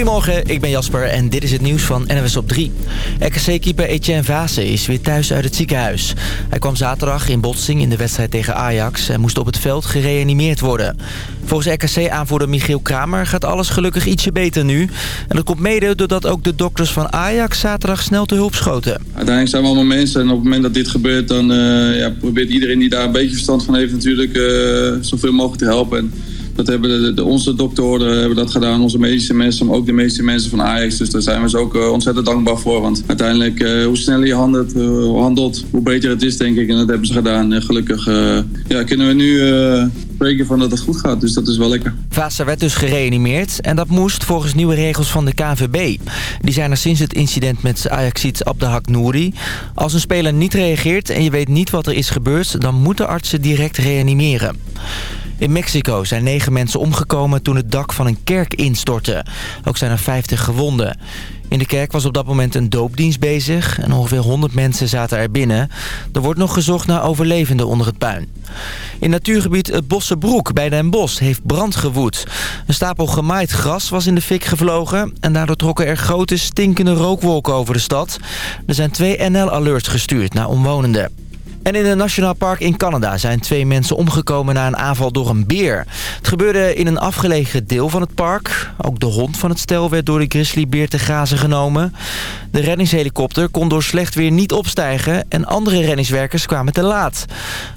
Goedemorgen, ik ben Jasper en dit is het nieuws van NWS op 3. RKC-keeper Etienne Vase is weer thuis uit het ziekenhuis. Hij kwam zaterdag in botsing in de wedstrijd tegen Ajax... en moest op het veld gereanimeerd worden. Volgens RKC-aanvoerder Michiel Kramer gaat alles gelukkig ietsje beter nu. En dat komt mede doordat ook de dokters van Ajax zaterdag snel te hulp schoten. Uiteindelijk zijn we allemaal mensen en op het moment dat dit gebeurt... dan uh, ja, probeert iedereen die daar een beetje verstand van heeft natuurlijk uh, zoveel mogelijk te helpen... En dat hebben de, onze doktoren hebben dat gedaan, onze medische mensen, maar ook de meeste mensen van Ajax. Dus daar zijn we ze ook uh, ontzettend dankbaar voor. Want uiteindelijk, uh, hoe sneller je handelt, uh, handelt, hoe beter het is, denk ik. En dat hebben ze gedaan. Gelukkig ja, kunnen we nu spreken van dat het goed gaat. Dus dat is wel lekker. Vaasa werd dus gereanimeerd en dat moest volgens nieuwe regels van de KNVB. Die zijn er sinds het incident met Ajaxiet Abdehak Nouri. Als een speler niet reageert en je weet niet wat er is gebeurd... dan moeten artsen direct reanimeren. In Mexico zijn negen mensen omgekomen toen het dak van een kerk instortte. Ook zijn er 50 gewonden. In de kerk was op dat moment een doopdienst bezig en ongeveer 100 mensen zaten er binnen. Er wordt nog gezocht naar overlevenden onder het puin. In natuurgebied het Bossenbroek bij Den Bosch heeft brand gewoed. Een stapel gemaaid gras was in de fik gevlogen en daardoor trokken er grote stinkende rookwolken over de stad. Er zijn twee NL-alerts gestuurd naar omwonenden. En in een nationaal park in Canada zijn twee mensen omgekomen na een aanval door een beer. Het gebeurde in een afgelegen deel van het park. Ook de hond van het stel werd door de grizzlybeer te grazen genomen. De reddingshelikopter kon door slecht weer niet opstijgen en andere reddingswerkers kwamen te laat.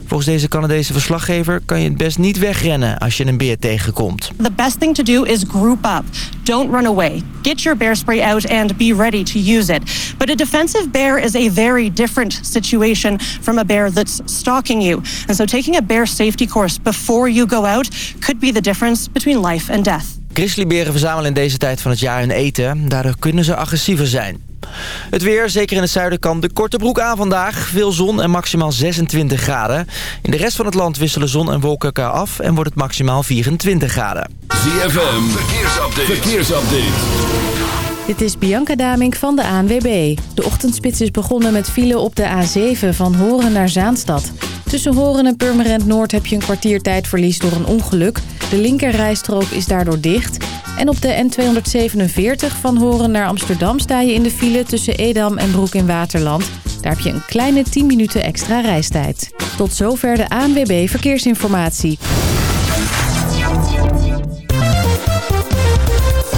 Volgens deze Canadese verslaggever kan je het best niet wegrennen als je een beer tegenkomt. The best thing to do is group up. Don't run away. Get your bear spray out and be ready to use it. But a defensive bear is a very different situation from a bear that's stalking you. And so taking a bear safety course before you go out could be the difference between life and death. Grizzlyberen verzamelen in deze tijd van het jaar hun eten. Daardoor kunnen ze agressiever zijn. Het weer, zeker in het zuiden, kan de korte broek aan vandaag. Veel zon en maximaal 26 graden. In de rest van het land wisselen zon en wolken elkaar af... en wordt het maximaal 24 graden. ZFM, verkeersupdate. verkeersupdate. Dit is Bianca Damink van de ANWB. De ochtendspits is begonnen met file op de A7 van Horen naar Zaanstad. Tussen Horen en Purmerend Noord heb je een kwartier tijdverlies door een ongeluk. De linkerrijstrook is daardoor dicht. En op de N247 van Horen naar Amsterdam sta je in de file tussen Edam en Broek in Waterland. Daar heb je een kleine 10 minuten extra reistijd. Tot zover de ANWB Verkeersinformatie.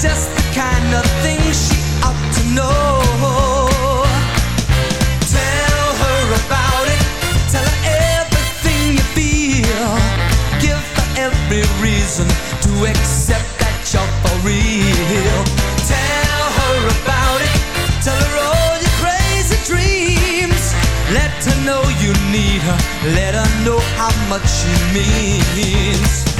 just the kind of thing she ought to know. Tell her about it. Tell her everything you feel. Give her every reason to accept that you're for real. Tell her about it. Tell her all your crazy dreams. Let her know you need her. Let her know how much she means.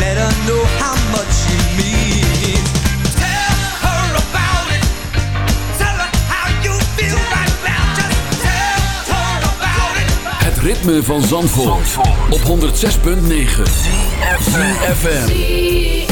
Let her know how much you mean. Tell her about it. Tell her how you feel right now. Just tell her about it. Het ritme van Zandvoort, op 106.9 FM.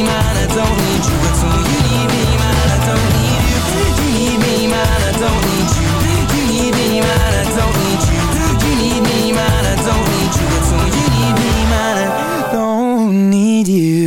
need you.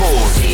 Never.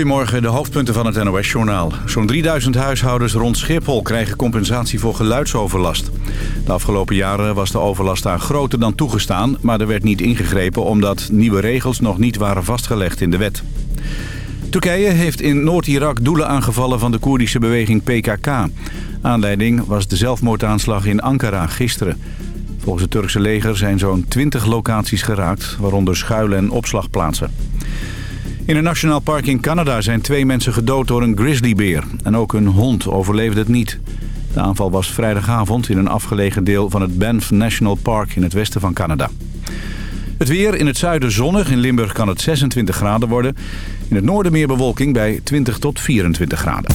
Goedemorgen, de hoofdpunten van het NOS-journaal. Zo'n 3000 huishoudens rond Schiphol krijgen compensatie voor geluidsoverlast. De afgelopen jaren was de overlast daar groter dan toegestaan... maar er werd niet ingegrepen omdat nieuwe regels nog niet waren vastgelegd in de wet. Turkije heeft in Noord-Irak doelen aangevallen van de Koerdische beweging PKK. Aanleiding was de zelfmoordaanslag in Ankara gisteren. Volgens het Turkse leger zijn zo'n 20 locaties geraakt, waaronder schuilen en opslagplaatsen. In een nationaal park in Canada zijn twee mensen gedood door een grizzlybeer. En ook een hond overleefde het niet. De aanval was vrijdagavond in een afgelegen deel van het Banff National Park in het westen van Canada. Het weer in het zuiden zonnig. In Limburg kan het 26 graden worden. In het noorden meer bewolking bij 20 tot 24 graden.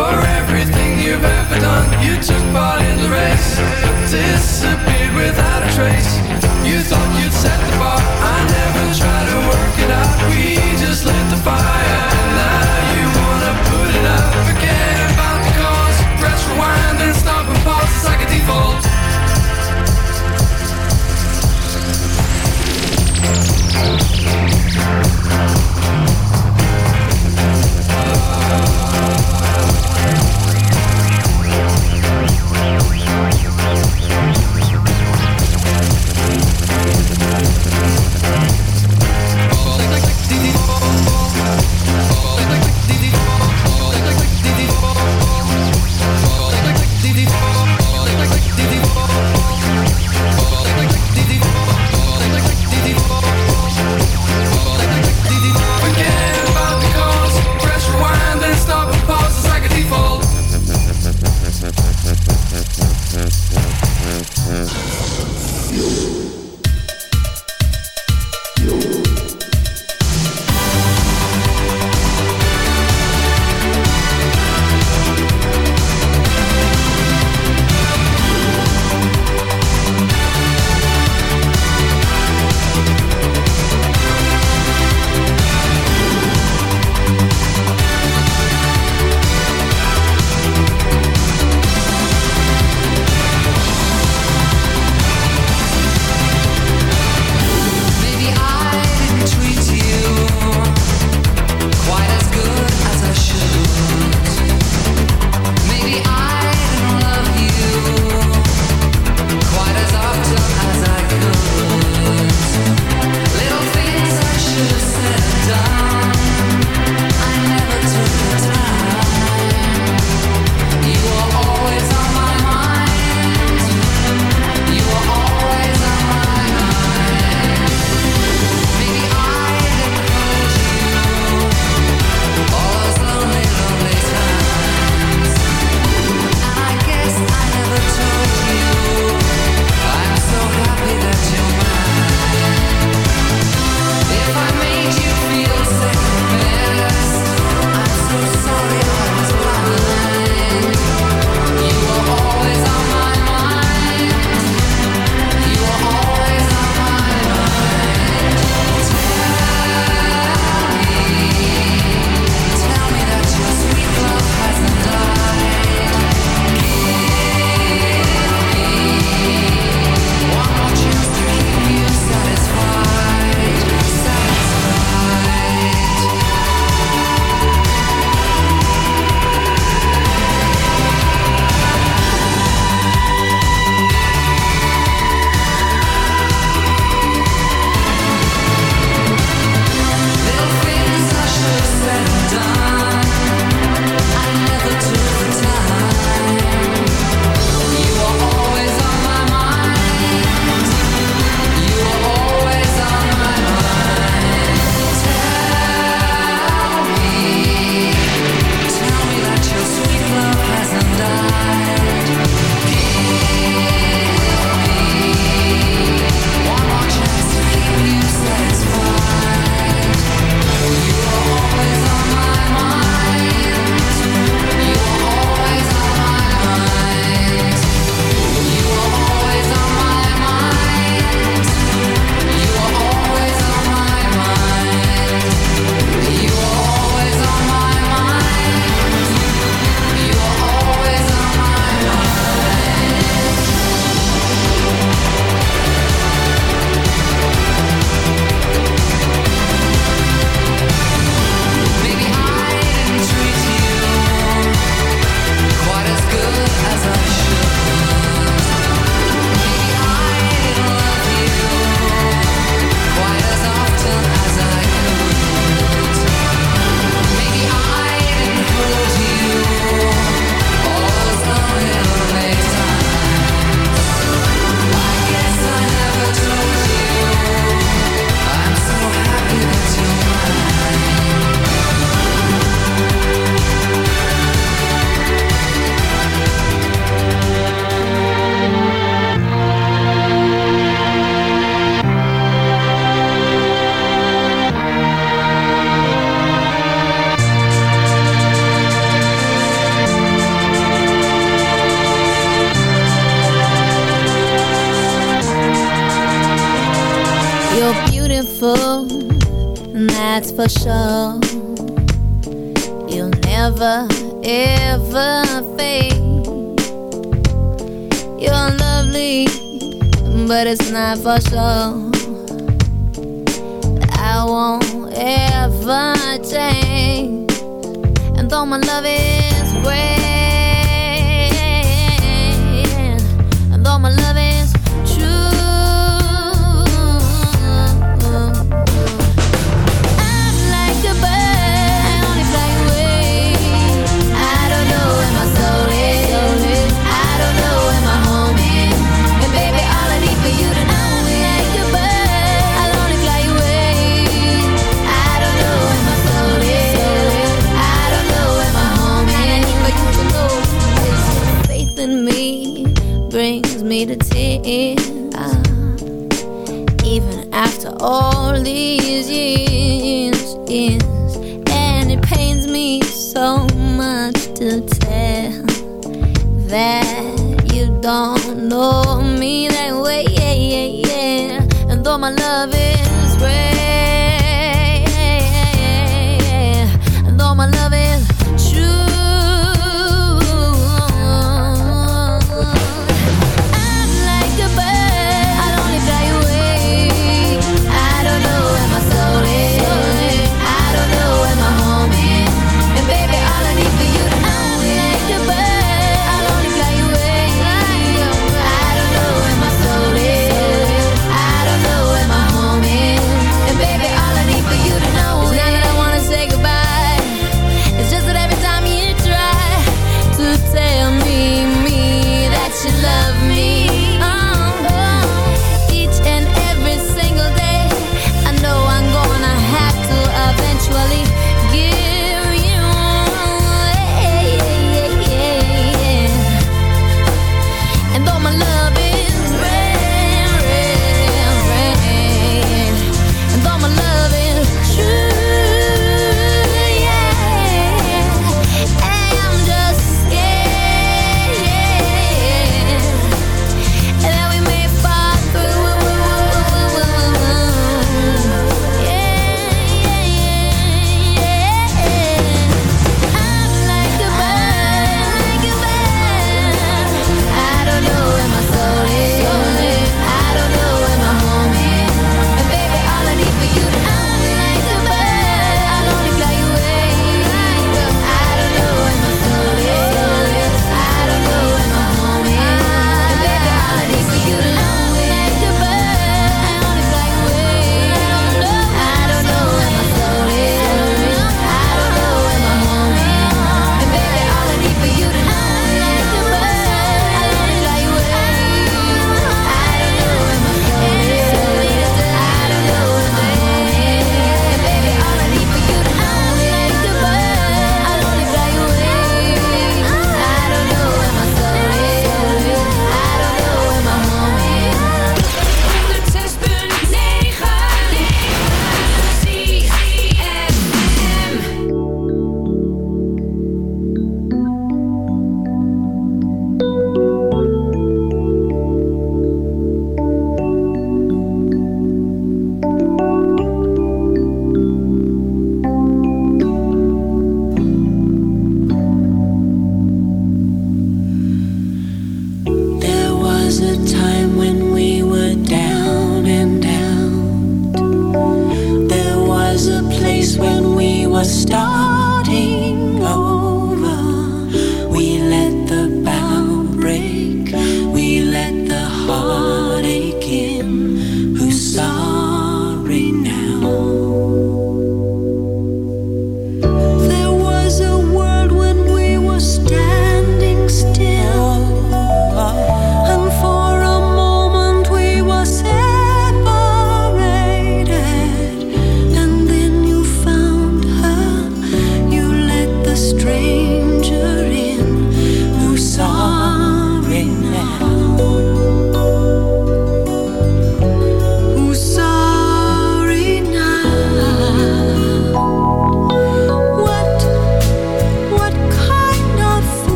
For everything you've ever done. You took part in the race, but disappeared without a trace. You thought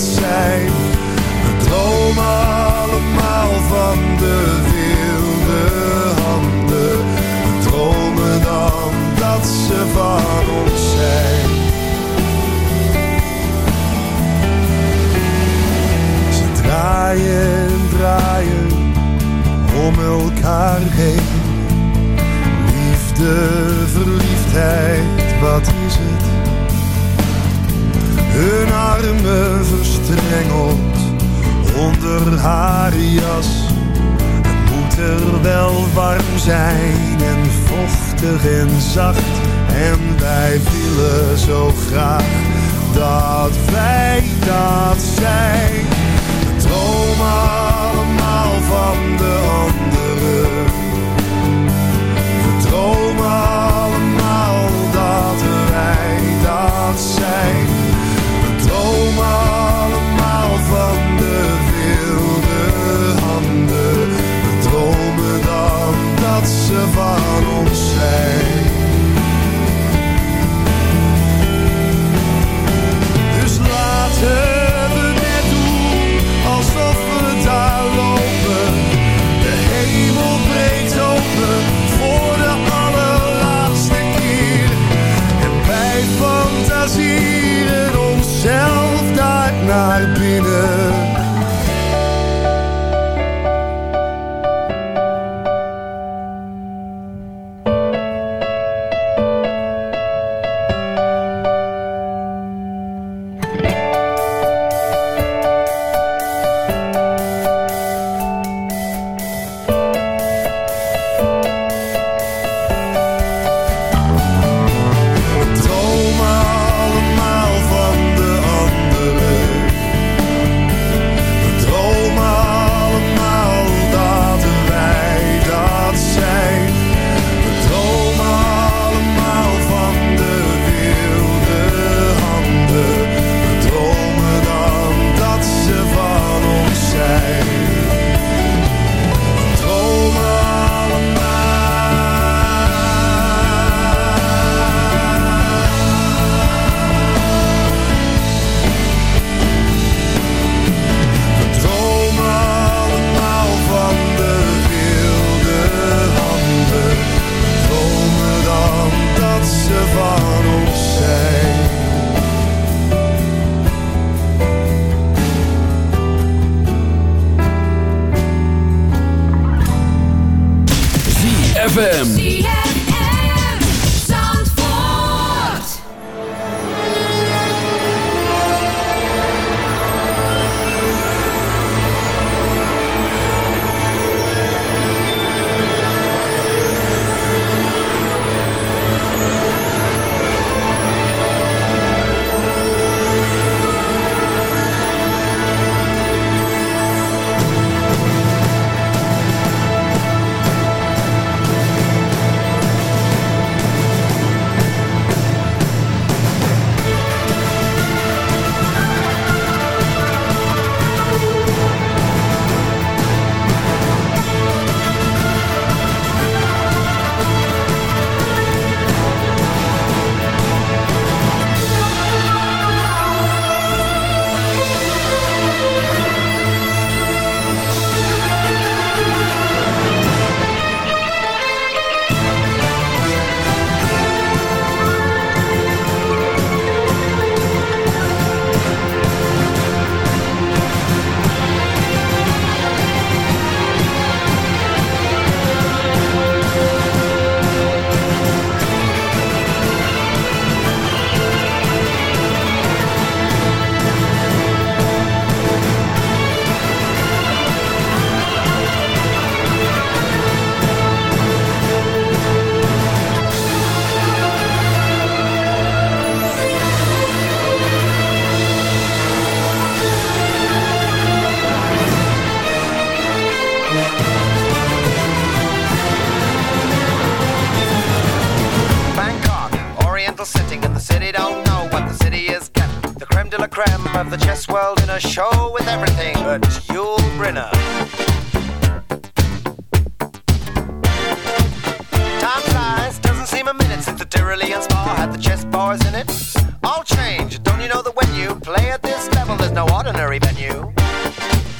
zijn. We dromen allemaal van de wilde handen. We dromen dan dat ze van ons zijn. Ze draaien en draaien om elkaar heen. Liefde, verliefdheid, wat is het? Hun armen verstrengeld onder haar jas. Het moet er wel warm zijn en vochtig en zacht. En wij willen zo graag dat wij dat zijn. We dromen allemaal van de anderen. We dromen allemaal dat wij dat zijn. Allemaal van de wilde handen. We dromen dan dat ze van ons zijn.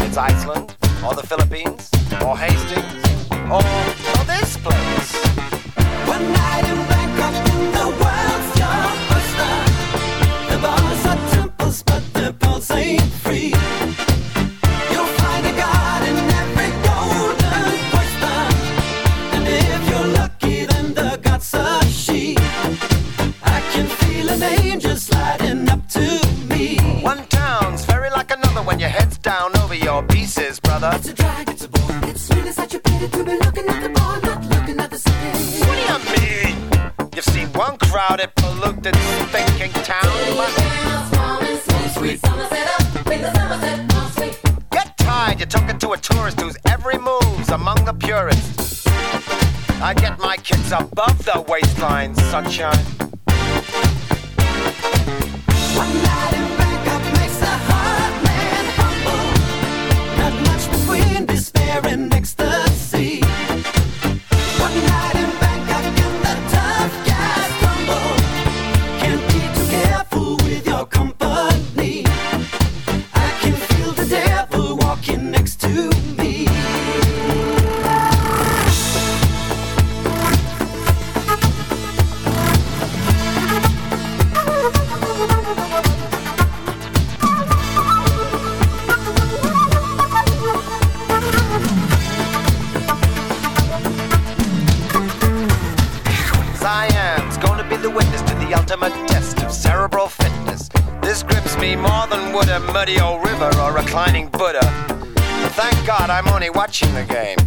It's Iceland or the Philippines. sunshine.